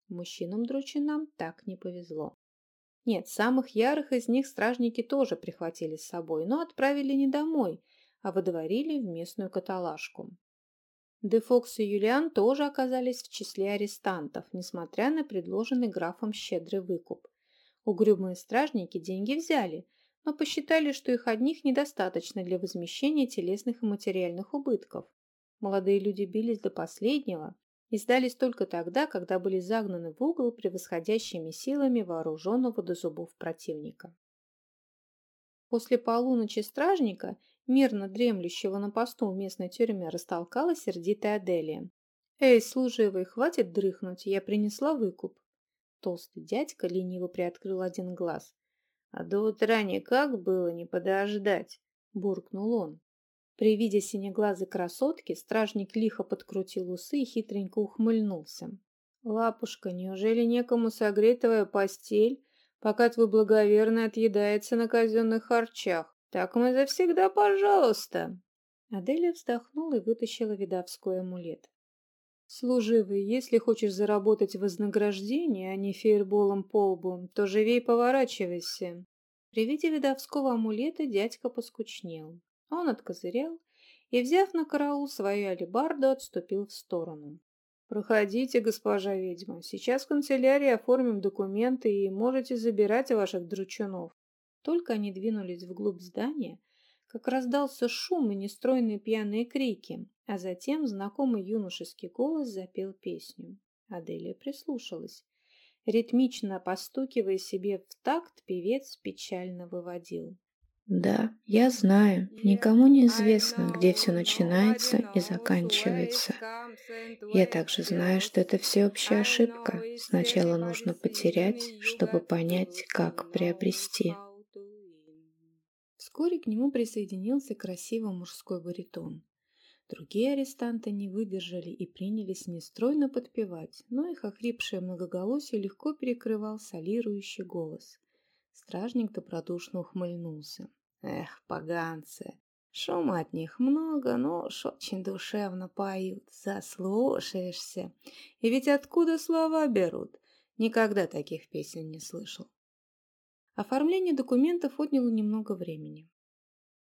Мужчинам-дручинам так не повезло. Нет, самых ярых из них стражники тоже прихватили с собой, но отправили не домой, а выдворили в местную каталажку. Дефокс и Юлиан тоже оказались в числе арестантов, несмотря на предложенный графом щедрый выкуп. Угрюмые стражники деньги взяли, но посчитали, что их одних недостаточно для возмещения телесных и материальных убытков. Молодые люди бились до последнего и сдались только тогда, когда были загнаны в угол превосходящими силами вооруженного до зубов противника. После полуночи стражника, мирно дремлющего на посту в местной тюрьме, растолкала сердитая Аделия. «Эй, служивый, хватит дрыхнуть, я принесла выкуп». Толстый дядька лениво приоткрыл один глаз. «А до утра никак было не подождать», — буркнул он. При виде синеглазой красотки стражник лихо подкрутил усы и хитренько ухмыльнулся. «Лапушка, неужели некому согреть твою постель, пока твой благоверный отъедается на казенных харчах? Так мы завсегда, пожалуйста!» Аделия вздохнула и вытащила видовской амулет. «Служивый, если хочешь заработать вознаграждение, а не фейерболом по лбу, то живей поворачивайся». При виде видовского амулета дядька поскучнел. Он откозырял и, взяв на караул свою алебарду, отступил в сторону. «Проходите, госпожа ведьма. Сейчас в канцелярии оформим документы и можете забирать ваших дручунов». Только они двинулись вглубь здания, как раздался шум и нестройные пьяные крики, а затем знакомый юношеский голос запел песню. Аделия прислушалась. Ритмично постукивая себе в такт, певец печально выводил. Да, я знаю, никому не известно, где все начинается и заканчивается. Я также знаю, что это всеобщая ошибка. Сначала нужно потерять, чтобы понять, как приобрести. Вскоре к нему присоединился красивый мужской баритон. Другие арестанты не выдержали и принялись нестройно подпевать, но их охрипшее многоголосие легко перекрывал солирующий голос. Стражник добродушно ухмыльнулся. «Эх, поганцы! Шума от них много, но уж очень душевно поют, заслушаешься. И ведь откуда слова берут? Никогда таких песен не слышал. Оформление документов отняло немного времени.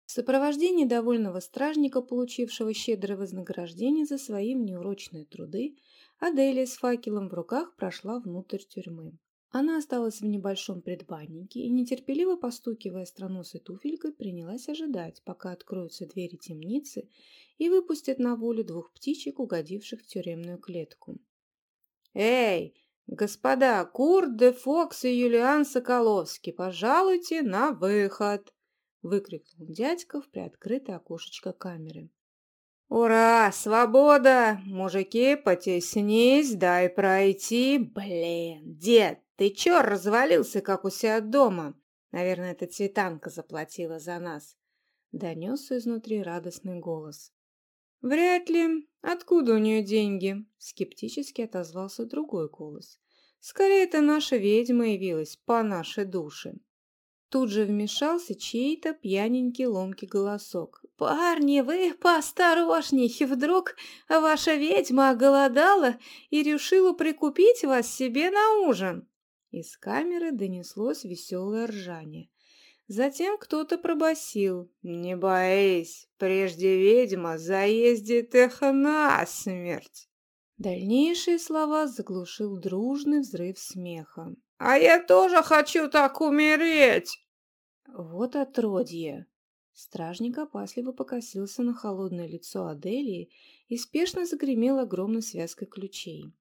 В сопровождении довольного стражника, получившего щедрое вознаграждение за свои неурочные труды, Аделия с факелом в руках прошла внутрь тюрьмы. Она осталась в небольшом предбаннике и, нетерпеливо постукивая страносой туфелькой, принялась ожидать, пока откроются двери темницы и выпустят на волю двух птичек, угодивших в тюремную клетку. «Эй, «Господа Курт де Фокс и Юлиан Соколовский, пожалуйте на выход!» — выкрикнул дядька в приоткрытое окошечко камеры. «Ура! Свобода! Мужики, потеснись, дай пройти! Блин, дед, ты чё развалился, как у себя дома? Наверное, эта цветанка заплатила за нас!» Донесся изнутри радостный голос. «Вряд ли. Откуда у нее деньги?» — скептически отозвался другой голос. «Скорее, это наша ведьма явилась по нашей душе». Тут же вмешался чей-то пьяненький ломкий голосок. «Парни, вы поосторожней, вдруг ваша ведьма оголодала и решила прикупить вас себе на ужин!» Из камеры донеслось веселое ржание. Затем кто-то пробасил: «Не боись, прежде ведьма заездит их насмерть!» Дальнейшие слова заглушил дружный взрыв смеха. «А я тоже хочу так умереть!» Вот отродье! Стражник опасливо покосился на холодное лицо Аделии и спешно загремел огромной связкой ключей.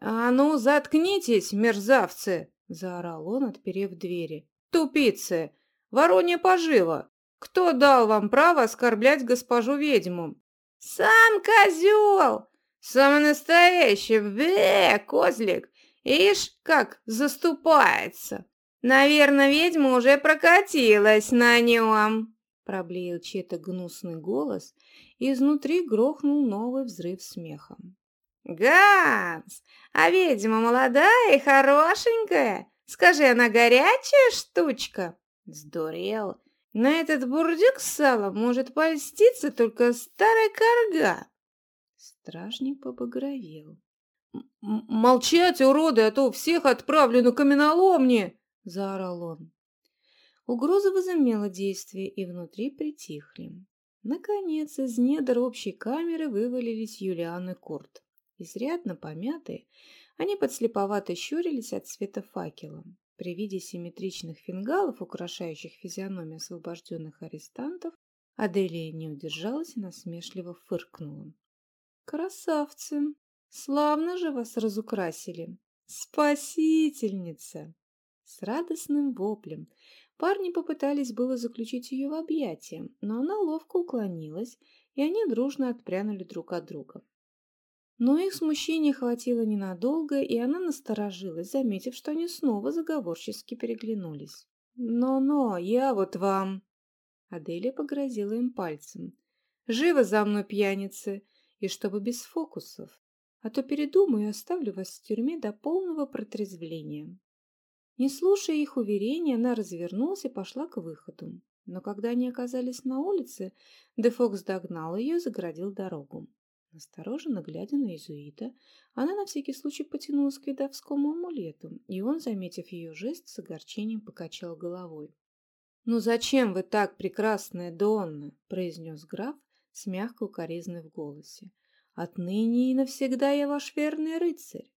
«А ну, заткнитесь, мерзавцы!» — заорал он, отперев двери. «Тупицы! Воронья пожива! Кто дал вам право оскорблять госпожу ведьму?» «Сам козел! Самый настоящий! Бе, козлик! Ишь, как заступается! Наверное, ведьма уже прокатилась на нем!» Проблеял чей-то гнусный голос, и изнутри грохнул новый взрыв смеха. «Ганс, а ведьма молодая и хорошенькая? Скажи, она горячая штучка?» Сдурел. На этот бурдюк с салом может польститься только старая корга. Стражник побагровел. «Молчать, уроды, а то всех отправлю на каменоломни!» — заорал он. Угроза возымела действие, и внутри притихли. Наконец, из недр общей камеры вывалились Юлиан и Курт. Изрядно помятые, они подслеповато щурились от света факела. При виде симметричных фингалов, украшающих физиономии освобожденных арестантов, Аделия не удержалась и насмешливо фыркнула. «Красавцы! Славно же вас разукрасили! Спасительница!» С радостным воплем парни попытались было заключить ее в объятия, но она ловко уклонилась, и они дружно отпрянули друг от друга. Но их смущения хватило ненадолго, и она насторожилась, заметив, что они снова заговорчески переглянулись. «Но-но, я вот вам!» Аделия погрозила им пальцем. «Живо за мной, пьяницы! И чтобы без фокусов, а то передумаю и оставлю вас в тюрьме до полного протрезвления». Не слушая их уверений, она развернулась и пошла к выходу. Но когда они оказались на улице, Дефокс догнал ее и заградил дорогу. Настороженно глядя на иезуита, она на всякий случай потянулась к видовскому амулету, и он, заметив ее жест, с огорчением покачал головой. «Ну зачем вы так, прекрасная Донна?» – произнес граф с мягкой укоризной в голосе. «Отныне и навсегда я ваш верный рыцарь».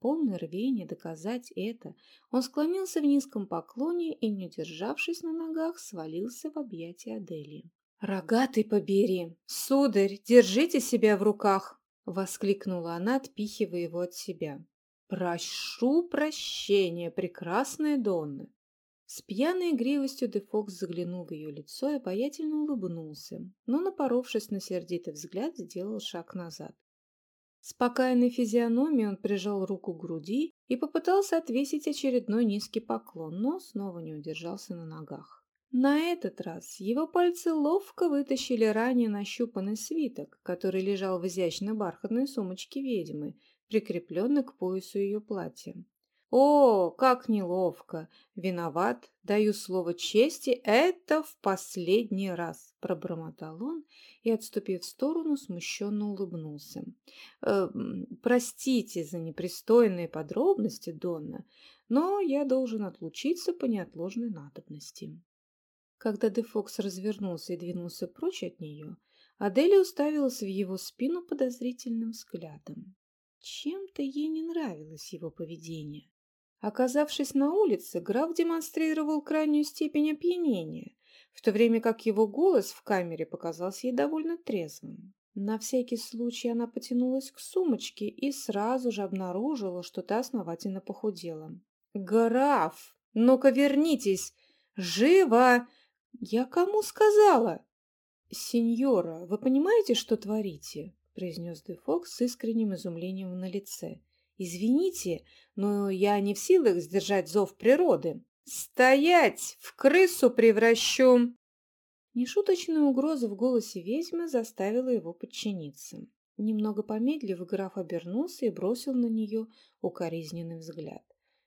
Полный рвения доказать это, он склонился в низком поклоне и, не удержавшись на ногах, свалился в объятия Аделии. «Рогатый побери! Сударь, держите себя в руках!» — воскликнула она, отпихивая его от себя. «Прошу прощения, прекрасная Донна!» С пьяной игривостью Дефокс заглянул в ее лицо и обаятельно улыбнулся, но, напоровшись на сердитый взгляд, сделал шаг назад. С покаянной физиономией он прижал руку к груди и попытался отвесить очередной низкий поклон, но снова не удержался на ногах. На этот раз его пальцы ловко вытащили ранее нащупанный свиток, который лежал в изящной бархатной сумочке ведьмы, прикрепленной к поясу ее платья. «О, как неловко! Виноват, даю слово чести, это в последний раз!» – пробормотал он и, отступив в сторону, смущенно улыбнулся. «Э, «Простите за непристойные подробности, Донна, но я должен отлучиться по неотложной надобности». Когда Дефокс развернулся и двинулся прочь от нее, Аделия уставилась в его спину подозрительным взглядом. Чем-то ей не нравилось его поведение. Оказавшись на улице, граф демонстрировал крайнюю степень опьянения, в то время как его голос в камере показался ей довольно трезвым. На всякий случай она потянулась к сумочке и сразу же обнаружила, что та основательно похудела. «Граф, ну-ка вернитесь! Живо! «Я кому сказала?» «Сеньора, вы понимаете, что творите?» произнес Дефокс с искренним изумлением на лице. «Извините, но я не в силах сдержать зов природы. Стоять! В крысу превращу!» Нешуточная угроза в голосе ведьмы заставила его подчиниться. Немного помедлив, граф обернулся и бросил на нее укоризненный взгляд.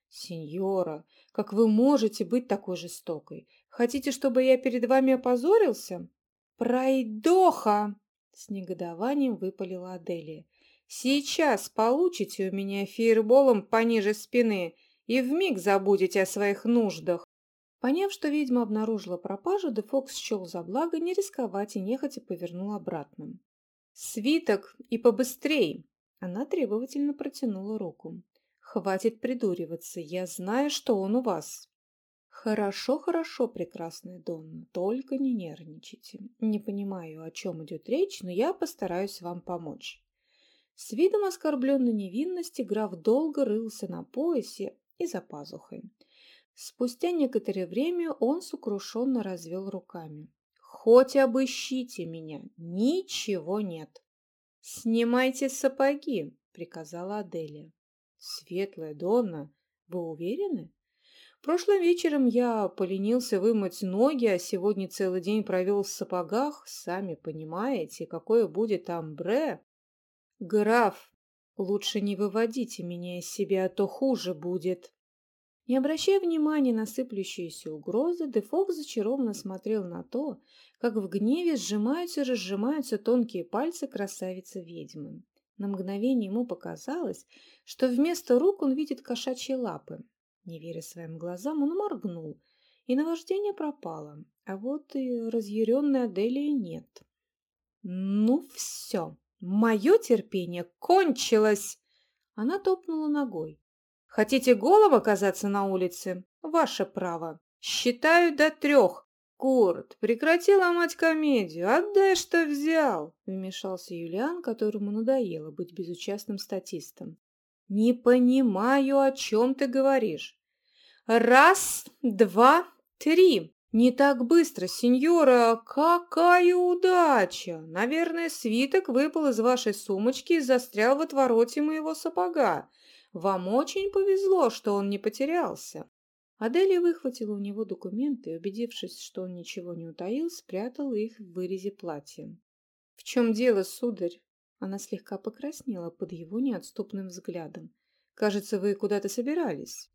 «Сеньора, как вы можете быть такой жестокой? Хотите, чтобы я перед вами опозорился?» «Пройдоха!» — с негодованием выпалила Аделия. «Сейчас получите у меня фейерболом пониже спины и вмиг забудете о своих нуждах!» Поняв, что ведьма обнаружила пропажу, Дефокс счел за благо не рисковать и нехотя повернул обратно. «Свиток и побыстрей!» Она требовательно протянула руку. Хватит придуриваться, я знаю, что он у вас. Хорошо, хорошо, прекрасная Донна, только не нервничайте. Не понимаю, о чем идет речь, но я постараюсь вам помочь. С видом оскорбленной невинности граф долго рылся на поясе и за пазухой. Спустя некоторое время он сокрушенно развел руками. «Хоть обыщите меня, ничего нет!» «Снимайте сапоги!» — приказала Аделия. Светлая Донна, вы уверены? Прошлым вечером я поленился вымыть ноги, а сегодня целый день провел в сапогах. Сами понимаете, какое будет амбре. Граф, лучше не выводите меня из себя, а то хуже будет. Не обращая внимания на сыплющиеся угрозы, Дефок зачарованно смотрел на то, как в гневе сжимаются и разжимаются тонкие пальцы красавицы-ведьмы. На мгновение ему показалось, что вместо рук он видит кошачьи лапы. Не веря своим глазам, он моргнул, и наваждение пропало, а вот и разъяренной Аделии нет. «Ну все, мое терпение кончилось!» Она топнула ногой. «Хотите голым оказаться на улице? Ваше право. Считаю до трех. Курт, прекрати ломать комедию, отдай, что взял!» Вмешался Юлиан, которому надоело быть безучастным статистом. «Не понимаю, о чем ты говоришь. Раз, два, три. Не так быстро, сеньора. Какая удача! Наверное, свиток выпал из вашей сумочки и застрял в отвороте моего сапога. Вам очень повезло, что он не потерялся. Аделия выхватила у него документы и, убедившись, что он ничего не утаил, спрятала их в вырезе платья. «В чем дело, сударь?» Она слегка покраснела под его неотступным взглядом. «Кажется, вы куда-то собирались».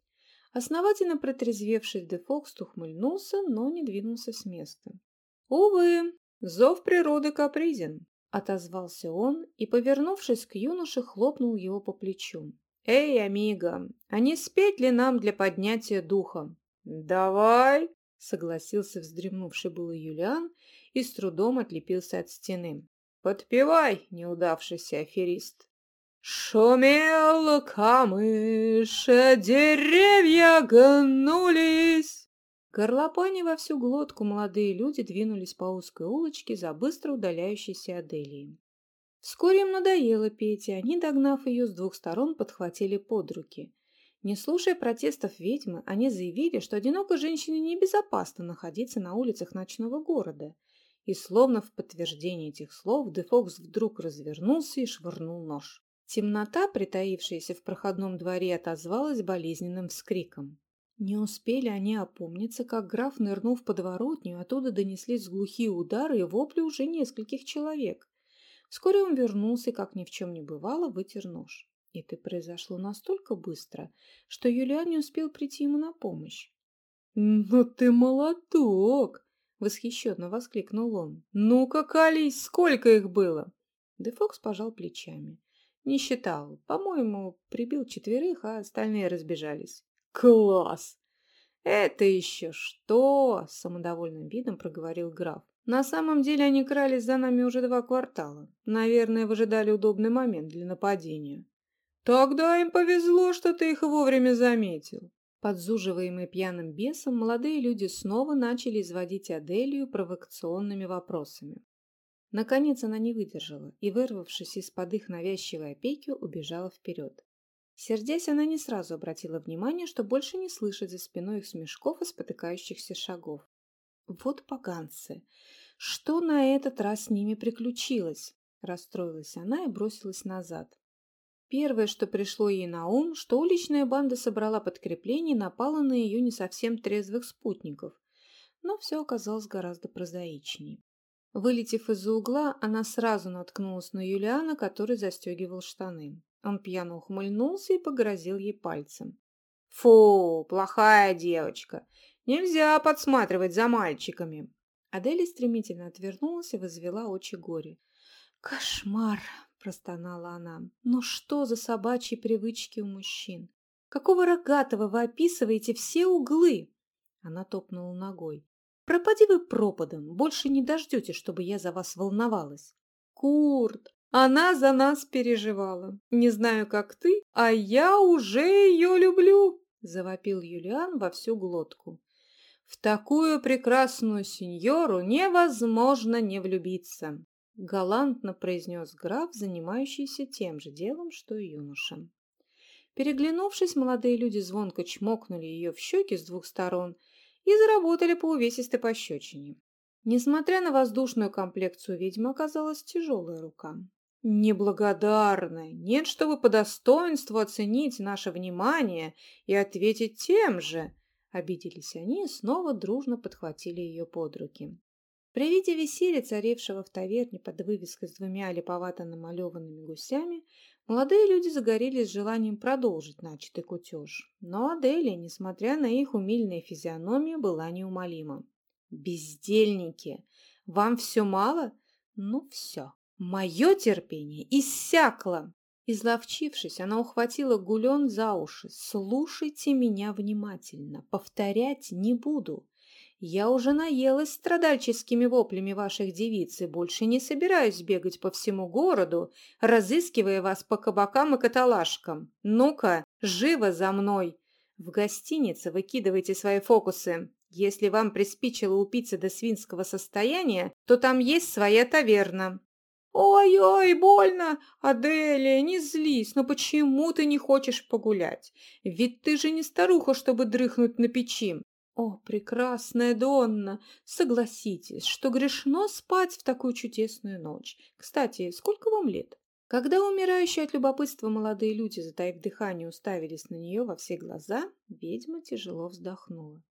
Основательно протрезвевший Дефокс ухмыльнулся, но не двинулся с места. «Увы, зов природы капризен», — отозвался он и, повернувшись к юноше, хлопнул его по плечу. «Эй, амиго, а не спеть ли нам для поднятия духа?» «Давай!» — согласился вздремнувший было Юлиан и с трудом отлепился от стены. «Подпевай, неудавшийся аферист!» Шумел камыш, деревья гнулись. Горлопани во всю глотку молодые люди двинулись по узкой улочке за быстро удаляющейся Аделией. Вскоре им надоело петь, и они, догнав ее с двух сторон, подхватили под руки. Не слушая протестов ведьмы, они заявили, что одинокой женщине небезопасно находиться на улицах ночного города. И словно в подтверждение этих слов Дефокс вдруг развернулся и швырнул нож. Темнота, притаившаяся в проходном дворе, отозвалась болезненным вскриком. Не успели они опомниться, как граф нырнул в подворотню, оттуда донеслись глухие удары и вопли уже нескольких человек. Вскоре он вернулся и, как ни в чем не бывало, вытер нож. Это произошло настолько быстро, что Юлиан не успел прийти ему на помощь. «Ну ты молоток!» — восхищенно воскликнул он. «Ну-ка, колись, сколько их было?» Дефокс пожал плечами. Не считал. По-моему, прибил четверых, а остальные разбежались. Класс! Это еще что? С самодовольным видом проговорил граф. На самом деле они крались за нами уже два квартала. Наверное, выжидали удобный момент для нападения. Тогда им повезло, что ты их вовремя заметил. Подзуживаемые пьяным бесом, молодые люди снова начали изводить Аделию провокационными вопросами. Наконец она не выдержала и, вырвавшись из-под их навязчивой опеки, убежала вперед. Сердясь, она не сразу обратила внимание, что больше не слышит за спиной их смешков и спотыкающихся шагов. Вот поганцы! Что на этот раз с ними приключилось? Расстроилась она и бросилась назад. Первое, что пришло ей на ум, что уличная банда собрала подкрепление и напала на ее не совсем трезвых спутников. Но все оказалось гораздо прозаичнее. Вылетев из-за угла, она сразу наткнулась на Юлиана, который застегивал штаны. Он пьяно ухмыльнулся и погрозил ей пальцем. «Фу, плохая девочка! Нельзя подсматривать за мальчиками!» Аделя стремительно отвернулась и возвела очи горе. «Кошмар!» – простонала она. «Ну что за собачьи привычки у мужчин? Какого рогатого вы описываете все углы?» Она топнула ногой. Пропади вы пропадом, больше не дождете, чтобы я за вас волновалась. Курт, она за нас переживала. Не знаю, как ты, а я уже ее люблю, завопил Юлиан во всю глотку. В такую прекрасную сеньору невозможно не влюбиться, галантно произнес граф, занимающийся тем же делом, что и юноша. Переглянувшись, молодые люди звонко чмокнули ее в щеки с двух сторон и заработали по увесистой пощечине. Несмотря на воздушную комплекцию ведьмы, оказалась тяжелая рука. «Неблагодарная! Нет, чтобы по достоинству оценить наше внимание и ответить тем же!» Обиделись они и снова дружно подхватили ее под руки. При виде веселья, царившего в таверне под вывеской с двумя липовато намалеванными гусями, Молодые люди загорелись желанием продолжить начатый кутеж, но Аделия, несмотря на их умильные физиономии, была неумолима. «Бездельники! Вам все мало? Ну все, мое терпение иссякло!» Изловчившись, она ухватила Гулен за уши. «Слушайте меня внимательно, повторять не буду. Я уже наелась страдальческими воплями ваших девиц и больше не собираюсь бегать по всему городу, разыскивая вас по кабакам и каталажкам. Ну-ка, живо за мной! В гостинице выкидывайте свои фокусы. Если вам приспичило упиться до свинского состояния, то там есть своя таверна. «Ой-ой, больно! Аделия, не злись, но почему ты не хочешь погулять? Ведь ты же не старуха, чтобы дрыхнуть на печи. «О, прекрасная Донна! Согласитесь, что грешно спать в такую чудесную ночь. Кстати, сколько вам лет?» Когда умирающие от любопытства молодые люди, затаив дыхание, уставились на нее во все глаза, ведьма тяжело вздохнула.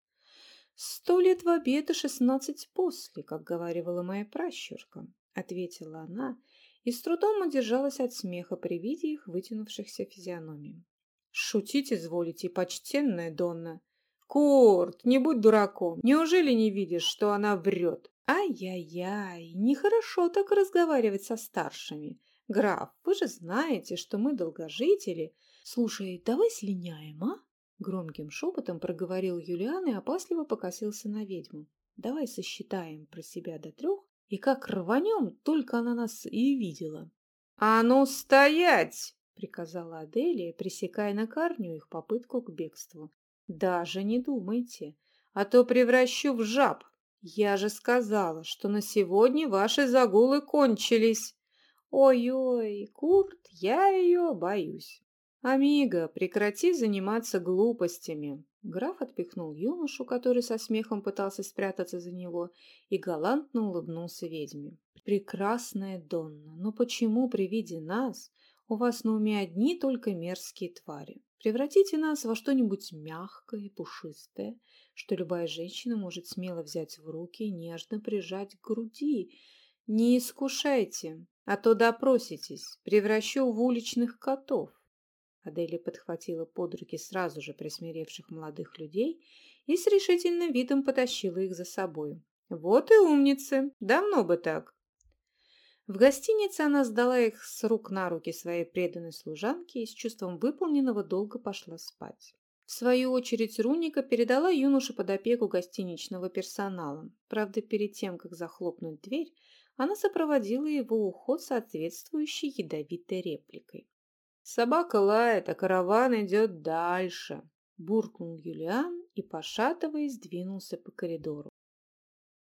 «Сто лет в обед и шестнадцать после, как говаривала моя пращурка», — ответила она и с трудом удержалась от смеха при виде их вытянувшихся физиономий. «Шутить изволите, почтенная Донна!» «Курт, не будь дураком. Неужели не видишь, что она врет?» «Ай-яй-яй, нехорошо так разговаривать со старшими. Граф, вы же знаете, что мы долгожители. Слушай, давай слиняем, а?» Громким шепотом проговорил Юлиан и опасливо покосился на ведьму. «Давай сосчитаем про себя до трех, и как рванем, только она нас и видела». «А ну, стоять!» — приказала Аделия, пресекая на карню их попытку к бегству. Даже не думайте, а то превращу в жаб. Я же сказала, что на сегодня ваши загулы кончились. Ой-ой, Курт, я ее боюсь. Амиго, прекрати заниматься глупостями. Граф отпихнул юношу, который со смехом пытался спрятаться за него, и галантно улыбнулся ведьме. «Прекрасная Донна, но почему при виде нас у вас на уме одни только мерзкие твари? Превратите нас во что-нибудь мягкое и пушистое, что любая женщина может смело взять в руки и нежно прижать к груди. Не искушайте, а то допроситесь, превращу в уличных котов. Аделия подхватила под руки сразу же присмиревших молодых людей и с решительным видом потащила их за собой. «Вот и умницы! Давно бы так!» В гостинице она сдала их с рук на руки своей преданной служанке и с чувством выполненного долга пошла спать. В свою очередь Руника передала юноше под опеку гостиничного персонала. Правда, перед тем, как захлопнуть дверь, она сопроводила его уход соответствующей ядовитой репликой. «Собака лает, а караван идет дальше», – буркнул Юлиан и, пошатываясь, двинулся по коридору.